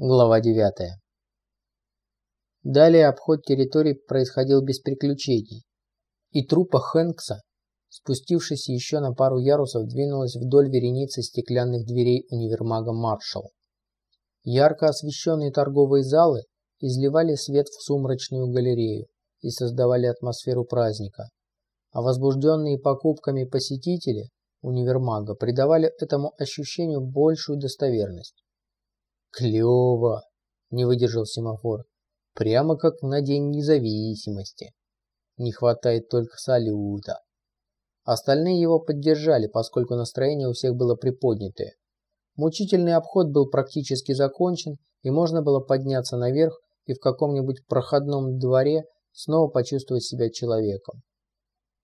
Глава 9. Далее обход территории происходил без приключений, и трупа Хэнкса, спустившись еще на пару ярусов, двинулась вдоль вереницы стеклянных дверей универмага «Маршалл». Ярко освещенные торговые залы изливали свет в сумрачную галерею и создавали атмосферу праздника, а возбужденные покупками посетители универмага придавали этому ощущению большую достоверность. Клево! Не выдержал семафор. Прямо как на День независимости. Не хватает только салюта. Остальные его поддержали, поскольку настроение у всех было приподнятое. Мучительный обход был практически закончен, и можно было подняться наверх и в каком-нибудь проходном дворе снова почувствовать себя человеком.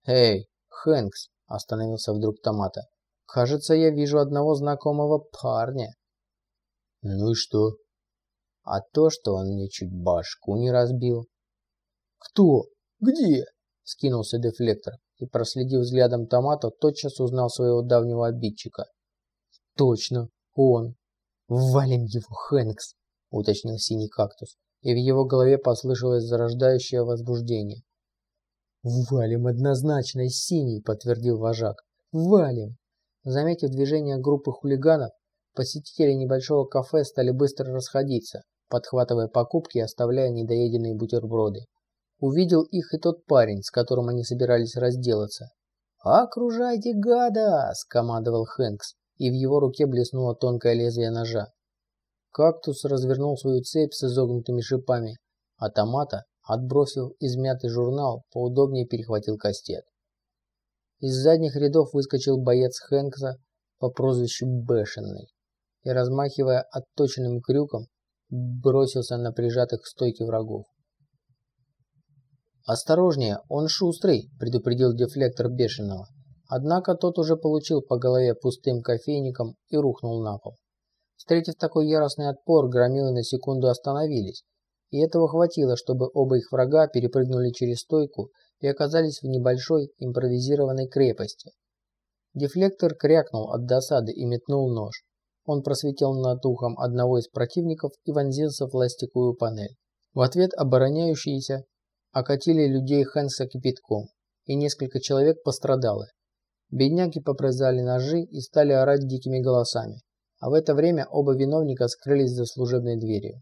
«Эй, Хэнкс!» – остановился вдруг Томата. «Кажется, я вижу одного знакомого парня». Ну и что? А то, что он мне чуть башку не разбил. Кто? Где? Скинулся дефлектор и, проследив взглядом томата, тотчас узнал своего давнего обидчика. Точно, он. Валим его, Хэнкс, уточнил синий кактус, и в его голове послышалось зарождающее возбуждение. «Валим однозначно, синий», — подтвердил вожак. «Валим!» Заметив движение группы хулиганов, Посетители небольшого кафе стали быстро расходиться, подхватывая покупки и оставляя недоеденные бутерброды. Увидел их и тот парень, с которым они собирались разделаться. «Окружайте гада!» – скомандовал Хэнкс, и в его руке блеснуло тонкое лезвие ножа. Кактус развернул свою цепь с изогнутыми шипами, а томата, отбросив измятый журнал, поудобнее перехватил кастет. Из задних рядов выскочил боец Хэнкса по прозвищу Бешеный и, размахивая отточенным крюком, бросился на прижатых к стойке врагов. «Осторожнее, он шустрый!» – предупредил дефлектор бешеного. Однако тот уже получил по голове пустым кофейником и рухнул на пол. Встретив такой яростный отпор, громилы на секунду остановились, и этого хватило, чтобы оба их врага перепрыгнули через стойку и оказались в небольшой импровизированной крепости. Дефлектор крякнул от досады и метнул нож. Он просветил над ухом одного из противников и вонзился в пластиковую панель. В ответ обороняющиеся окатили людей Хэнса кипятком, и несколько человек пострадало. Бедняки попрязали ножи и стали орать дикими голосами, а в это время оба виновника скрылись за служебной дверью.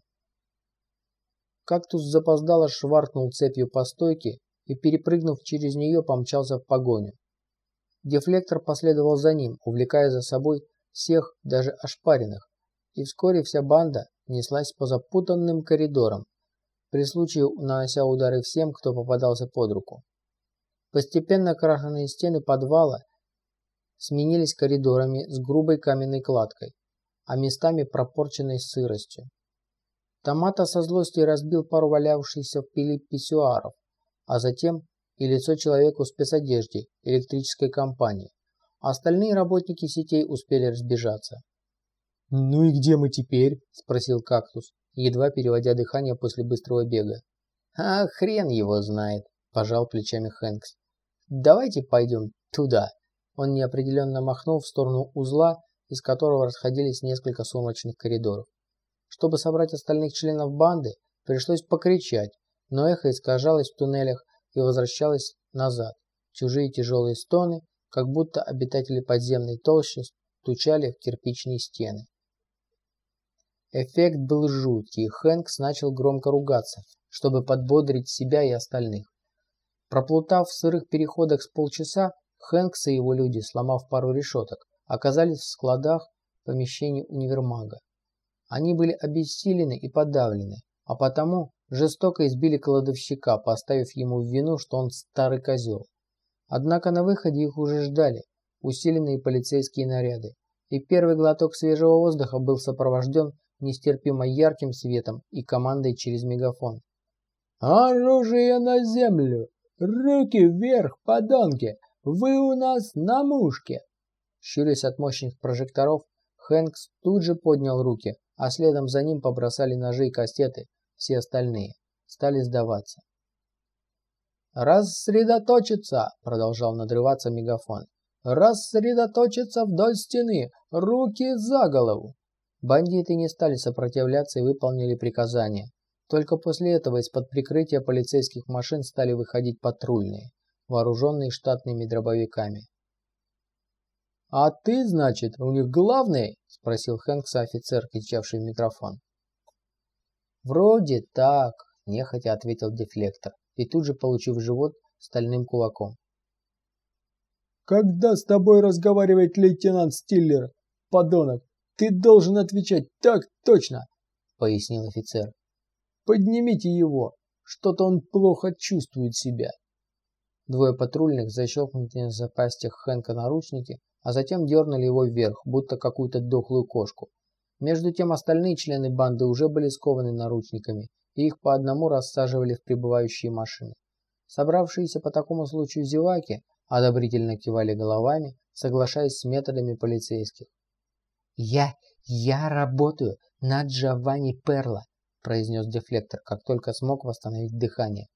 Кактус запоздало шваркнул цепью по стойке и, перепрыгнув через нее, помчался в погоню. Дефлектор последовал за ним, увлекая за собой всех, даже ошпаренных, и вскоре вся банда неслась по запутанным коридорам, при случае нанося удары всем, кто попадался под руку. Постепенно крашеные стены подвала сменились коридорами с грубой каменной кладкой, а местами пропорченной сыростью. Томата со злостью разбил пару валявшихся в пыли писсуаров, а затем и лицо человеку в спецодежде электрической компании, Остальные работники сетей успели разбежаться. «Ну и где мы теперь?» – спросил кактус, едва переводя дыхание после быстрого бега. «А хрен его знает», – пожал плечами Хэнкс. «Давайте пойдем туда». Он неопределенно махнул в сторону узла, из которого расходились несколько сумрачных коридоров. Чтобы собрать остальных членов банды, пришлось покричать, но эхо искажалось в туннелях и возвращалось назад. Чужие тяжелые стоны как будто обитатели подземной толщи стучали в кирпичные стены. Эффект был жуткий, Хэнкс начал громко ругаться, чтобы подбодрить себя и остальных. Проплутав в сырых переходах с полчаса, Хэнкс и его люди, сломав пару решеток, оказались в складах помещений универмага. Они были обессилены и подавлены, а потому жестоко избили кладовщика, поставив ему в вину, что он старый козел. Однако на выходе их уже ждали усиленные полицейские наряды, и первый глоток свежего воздуха был сопровожден нестерпимо ярким светом и командой через мегафон. «Оружие на землю! Руки вверх, подонки! Вы у нас на мушке!» Щурясь от мощных прожекторов, Хэнкс тут же поднял руки, а следом за ним побросали ножи и кастеты все остальные. Стали сдаваться. «Рассредоточиться!» – продолжал надрываться мегафон. «Рассредоточиться вдоль стены! Руки за голову!» Бандиты не стали сопротивляться и выполнили приказание. Только после этого из-под прикрытия полицейских машин стали выходить патрульные, вооруженные штатными дробовиками. «А ты, значит, у них главный?» – спросил Хэнкса офицер, кричавший в микрофон. «Вроде так», – нехотя ответил дефлектор, и тут же получив живот стальным кулаком. «Когда с тобой разговаривает лейтенант Стиллер, подонок, ты должен отвечать так точно», – пояснил офицер. «Поднимите его, что-то он плохо чувствует себя». Двое патрульных защелкнули на запястьях Хэнка наручники, а затем дернули его вверх, будто какую-то дохлую кошку. Между тем остальные члены банды уже были скованы наручниками, и их по одному рассаживали в прибывающие машины. Собравшиеся по такому случаю зеваки одобрительно кивали головами, соглашаясь с методами полицейских. «Я... я работаю над Джованни Перла», произнес дефлектор, как только смог восстановить дыхание.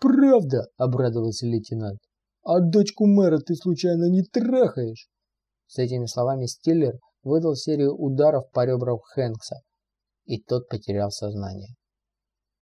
«Правда?» – обрадовался лейтенант. «А дочку мэра ты случайно не трахаешь?» С этими словами Стиллер выдал серию ударов по ребрам Хэнкса, и тот потерял сознание.